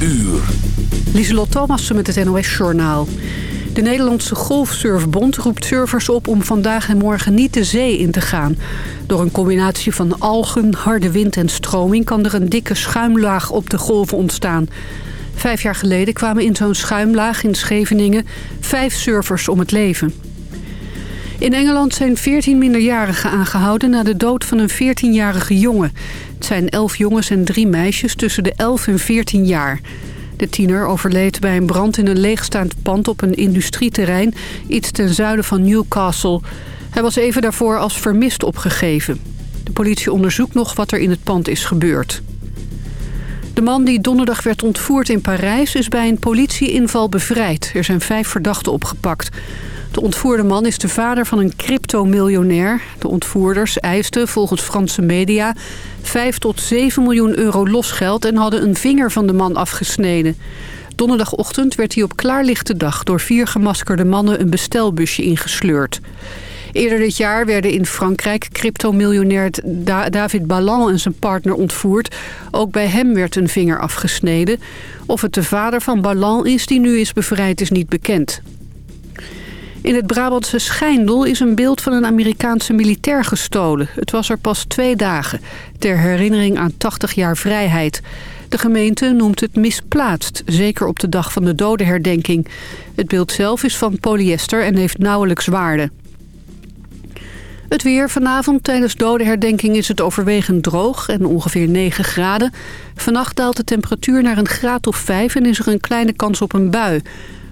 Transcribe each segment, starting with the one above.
uur. Lieselot met het NOS-journaal. De Nederlandse Golfsurfbond roept surfers op om vandaag en morgen niet de zee in te gaan. Door een combinatie van algen, harde wind en stroming kan er een dikke schuimlaag op de golven ontstaan. Vijf jaar geleden kwamen in zo'n schuimlaag in Scheveningen vijf surfers om het leven. In Engeland zijn 14 minderjarigen aangehouden na de dood van een 14-jarige jongen. Het zijn 11 jongens en drie meisjes tussen de 11 en 14 jaar. De tiener overleed bij een brand in een leegstaand pand op een industrieterrein... iets ten zuiden van Newcastle. Hij was even daarvoor als vermist opgegeven. De politie onderzoekt nog wat er in het pand is gebeurd. De man die donderdag werd ontvoerd in Parijs is bij een politieinval bevrijd. Er zijn vijf verdachten opgepakt. De ontvoerde man is de vader van een cryptomiljonair. De ontvoerders eisten volgens Franse media 5 tot 7 miljoen euro losgeld... en hadden een vinger van de man afgesneden. Donderdagochtend werd hij op klaarlichte dag door vier gemaskerde mannen een bestelbusje ingesleurd. Eerder dit jaar werden in Frankrijk cryptomiljonair David Ballan en zijn partner ontvoerd. Ook bij hem werd een vinger afgesneden. Of het de vader van Ballan is die nu is bevrijd is niet bekend. In het Brabantse Schijndel is een beeld van een Amerikaanse militair gestolen. Het was er pas twee dagen, ter herinnering aan 80 jaar vrijheid. De gemeente noemt het misplaatst, zeker op de dag van de dodenherdenking. Het beeld zelf is van polyester en heeft nauwelijks waarde. Het weer vanavond tijdens dodenherdenking is het overwegend droog en ongeveer 9 graden. Vannacht daalt de temperatuur naar een graad of 5 en is er een kleine kans op een bui.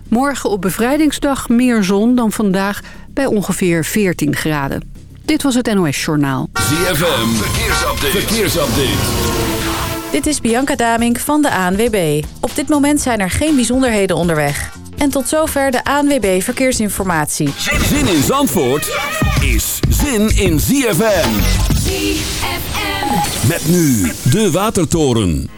Morgen op bevrijdingsdag meer zon dan vandaag bij ongeveer 14 graden. Dit was het NOS Journaal. ZFM, verkeersupdate. verkeersupdate. Dit is Bianca Damink van de ANWB. Op dit moment zijn er geen bijzonderheden onderweg. En tot zover de ANWB Verkeersinformatie. Zin in Zandvoort is zin in ZFM. ZFM. Met nu de Watertoren.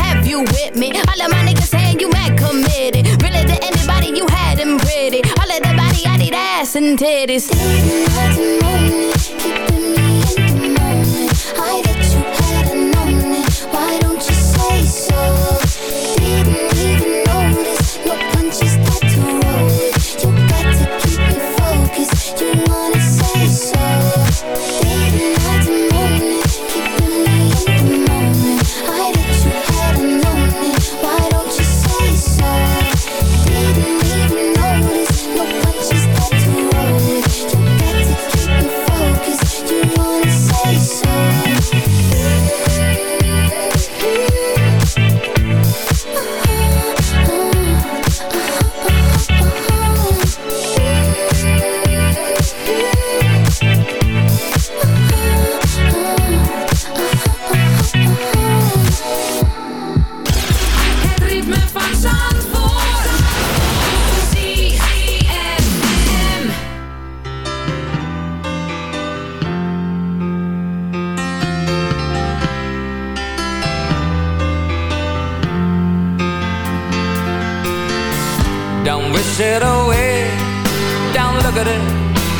you with me. All of my niggas saying you mad committed. Really to anybody you had them pretty. All of the body, I need ass and titties. I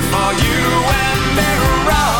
Before you and me run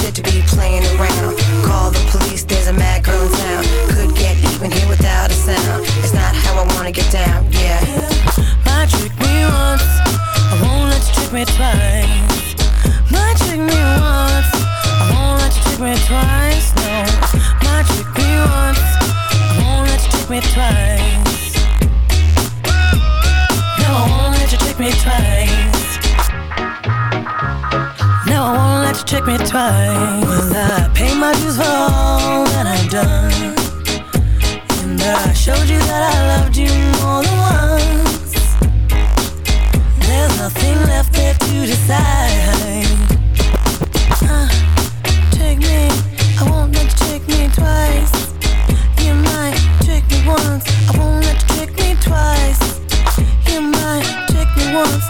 Shit to be playing around. Call the police, there's a mad girl in town. Could get even here without a sound. It's not how I wanna get down, yeah. Might trick me once, I won't let you trick me twice. Might trick me once, I won't let you trick me twice. No, might trick me once, I won't let you trick me twice. No, I won't let you trick me twice. Trick me twice. Well, I pay my dues for all that I've done. And I showed you that I loved you more than once. There's nothing left there to decide. Uh, trick me, I won't let you trick me twice. You might trick me once, I won't let you trick me twice. You might trick me once,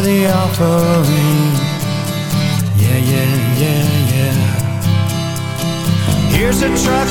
the offering. Yeah, yeah, yeah, yeah. Here's a truck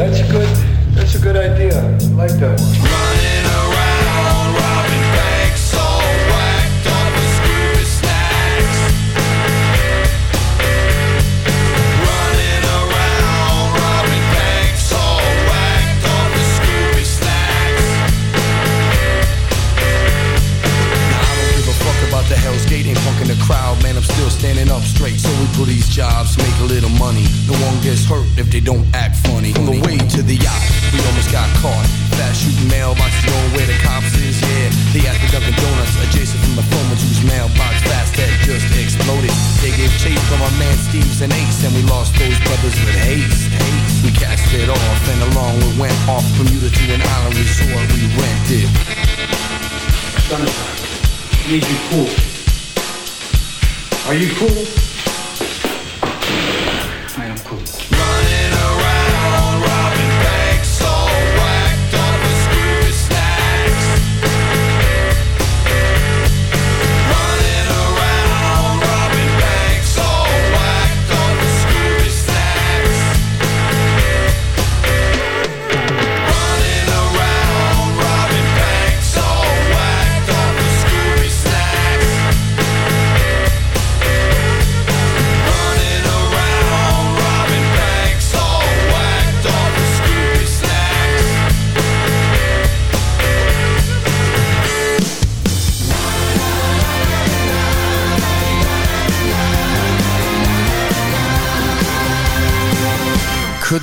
That's good. That's a good idea. I like that. Man, standing up straight. So we do these jobs, make a little money. No one gets hurt if they don't act funny. On the way to the yacht, we almost got caught. Fast shooting mailboxes, know where the cops is, yeah. They at the Dunkin' Donuts, adjacent from the phone whose mailbox fast that just exploded. They gave chase from our man Steve's and Ace, and we lost those brothers with haste. We cast it off, and along we went off Bermuda to an island resort we rented. I need you cool. Are you cool?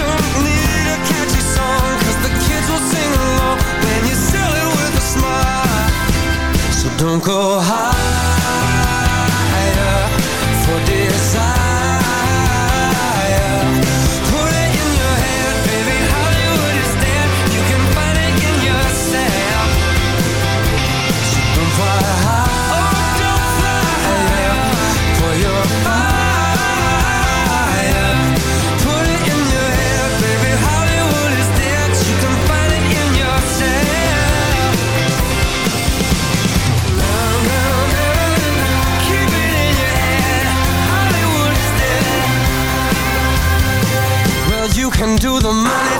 don't need a catchy song, the kids will sing along when you sell it with a smile. So don't go higher can do the money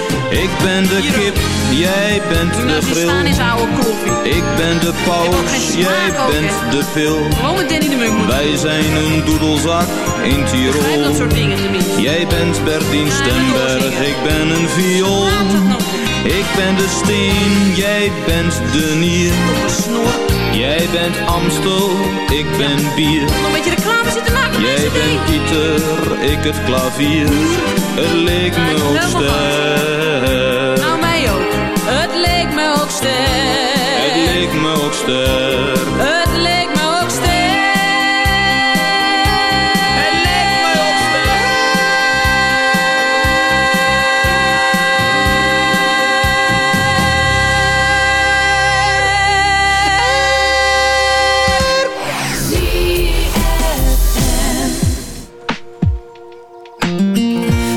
Ik ben de kip, jij bent de staan grill. is oude koffie. Ik ben de paus, jij bent de pil. Gewoon Danny de Munk. Wij zijn een doedelzak in dat Tirol. soort dingen tenminste. Jij bent Bertien Stemberg, ik ben een viool. Ik ben de steen, jij bent de nier. Jij bent Amstel, ik ben bier. Nog een beetje reclame zitten maken, Jij bent Pieter, ik het klavier. Het leek me ook sterk. Ook. Het leek me ook. Het leek me ook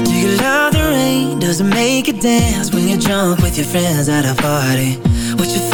Do you love the rain? Does it make you dance when you're drunk with your friends at a party? What's your favorite